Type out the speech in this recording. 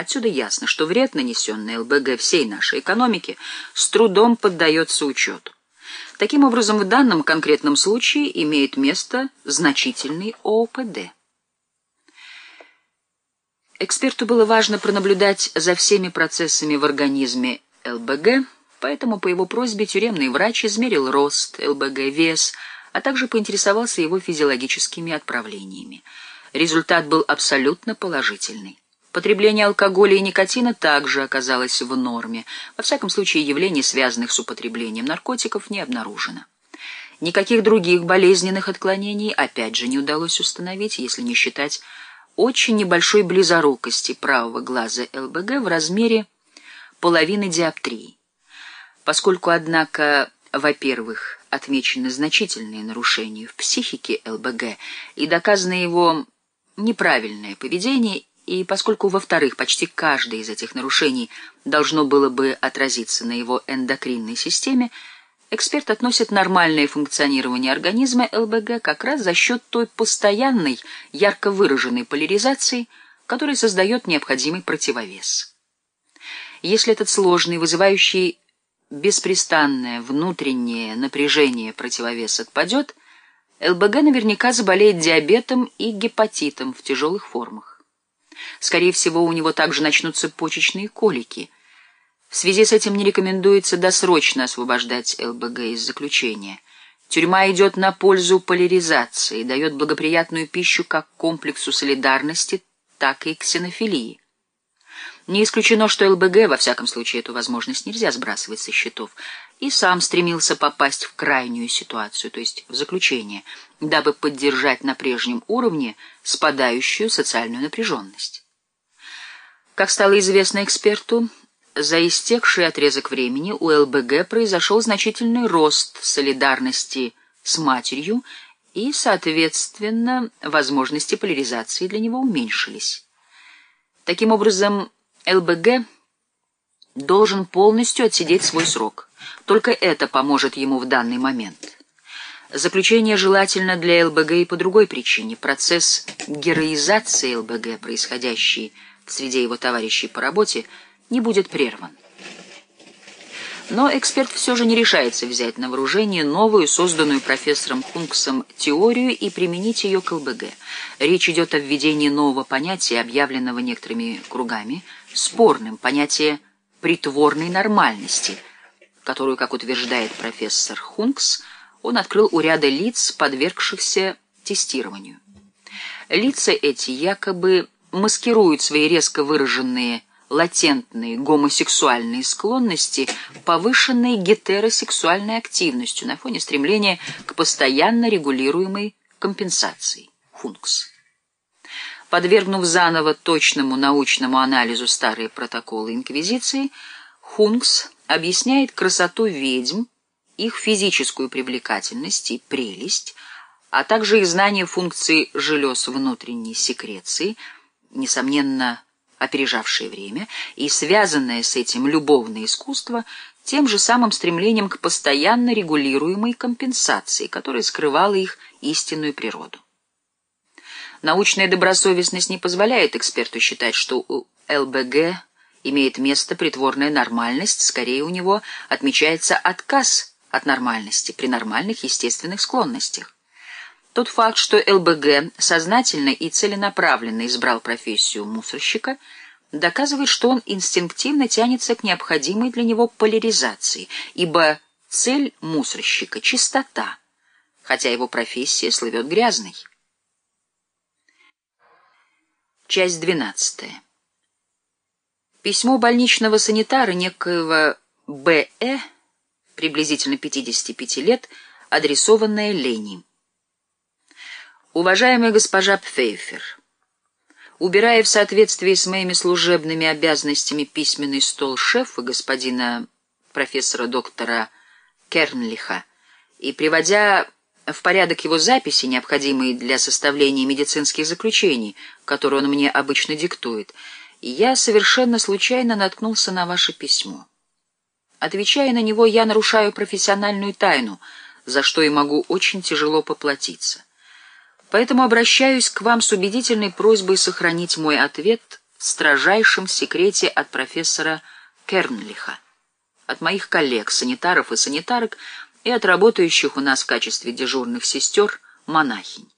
Отсюда ясно, что вред, нанесенный ЛБГ всей нашей экономике, с трудом поддается учету. Таким образом, в данном конкретном случае имеет место значительный ООПД. Эксперту было важно пронаблюдать за всеми процессами в организме ЛБГ, поэтому по его просьбе тюремный врач измерил рост ЛБГ, вес, а также поинтересовался его физиологическими отправлениями. Результат был абсолютно положительный. Потребление алкоголя и никотина также оказалось в норме. Во всяком случае, явлений, связанных с употреблением наркотиков, не обнаружено. Никаких других болезненных отклонений опять же не удалось установить, если не считать очень небольшой близорукости правого глаза ЛБГ в размере половины диоптрии. Поскольку, однако, во-первых, отмечены значительные нарушения в психике ЛБГ и доказано его неправильное поведение, и поскольку, во-вторых, почти каждое из этих нарушений должно было бы отразиться на его эндокринной системе, эксперт относит нормальное функционирование организма ЛБГ как раз за счет той постоянной, ярко выраженной поляризации, которая создает необходимый противовес. Если этот сложный, вызывающий беспрестанное внутреннее напряжение противовес отпадет, ЛБГ наверняка заболеет диабетом и гепатитом в тяжелых формах. Скорее всего, у него также начнутся почечные колики. В связи с этим не рекомендуется досрочно освобождать ЛБГ из заключения. Тюрьма идет на пользу поляризации, дает благоприятную пищу как комплексу солидарности, так и ксенофилии. Не исключено, что ЛБГ, во всяком случае, эту возможность нельзя сбрасывать со счетов, и сам стремился попасть в крайнюю ситуацию, то есть в заключение, дабы поддержать на прежнем уровне спадающую социальную напряженность. Как стало известно эксперту, за истекший отрезок времени у ЛБГ произошел значительный рост солидарности с матерью и, соответственно, возможности поляризации для него уменьшились. Таким образом, ЛБГ должен полностью отсидеть свой срок. Только это поможет ему в данный момент. Заключение желательно для ЛБГ и по другой причине. Процесс героизации ЛБГ, происходящий в среде его товарищей по работе, не будет прерван. Но эксперт все же не решается взять на вооружение новую, созданную профессором Хунксом, теорию и применить ее к ЛБГ. Речь идет о введении нового понятия, объявленного некоторыми кругами, спорным, понятия притворной нормальности, которую, как утверждает профессор Хункс, он открыл у ряда лиц, подвергшихся тестированию. Лица эти якобы маскируют свои резко выраженные латентные гомосексуальные склонности повышенной гетеросексуальной активностью на фоне стремления к постоянно регулируемой компенсации. Хункс. Подвергнув заново точному научному анализу старые протоколы Инквизиции, Хункс объясняет красоту ведьм, их физическую привлекательность и прелесть, а также их знание функций желез внутренней секреции, несомненно, опережавшее время, и связанное с этим любовное искусство тем же самым стремлением к постоянно регулируемой компенсации, которая скрывала их истинную природу. Научная добросовестность не позволяет эксперту считать, что у ЛБГ имеет место притворная нормальность, скорее у него отмечается отказ от нормальности при нормальных естественных склонностях. Тот факт, что ЛБГ сознательно и целенаправленно избрал профессию мусорщика, доказывает, что он инстинктивно тянется к необходимой для него поляризации, ибо цель мусорщика — чистота, хотя его профессия слывет грязной. Часть двенадцатая. Письмо больничного санитара некоего Б.Э., приблизительно 55 лет, адресованное Лене. Уважаемая госпожа Пфейфер, убирая в соответствии с моими служебными обязанностями письменный стол шефа господина профессора доктора Кернлиха и приводя в порядок его записи, необходимые для составления медицинских заключений, которые он мне обычно диктует, я совершенно случайно наткнулся на ваше письмо. Отвечая на него, я нарушаю профессиональную тайну, за что и могу очень тяжело поплатиться. Поэтому обращаюсь к вам с убедительной просьбой сохранить мой ответ в строжайшем секрете от профессора Кернлиха, от моих коллег, санитаров и санитарок и от работающих у нас в качестве дежурных сестер монахинь.